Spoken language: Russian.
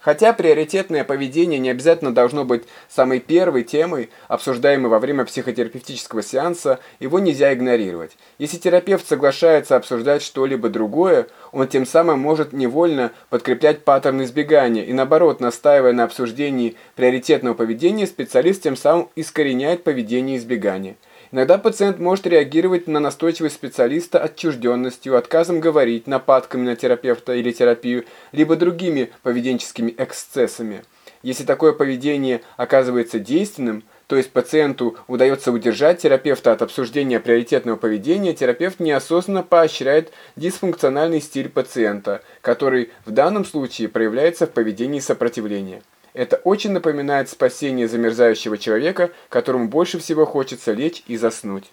Хотя приоритетное поведение не обязательно должно быть самой первой темой, обсуждаемой во время психотерапевтического сеанса, его нельзя игнорировать. Если терапевт соглашается обсуждать что-либо другое, он тем самым может невольно подкреплять паттерн избегания и наоборот, настаивая на обсуждении приоритетного поведения, специалист тем самым искореняет поведение избегания. Иногда пациент может реагировать на настойчивость специалиста отчужденностью, отказом говорить, нападками на терапевта или терапию, либо другими поведенческими эксцессами. Если такое поведение оказывается действенным, то есть пациенту удается удержать терапевта от обсуждения приоритетного поведения, терапевт неосознанно поощряет дисфункциональный стиль пациента, который в данном случае проявляется в поведении сопротивления. Это очень напоминает спасение замерзающего человека, которому больше всего хочется лечь и заснуть.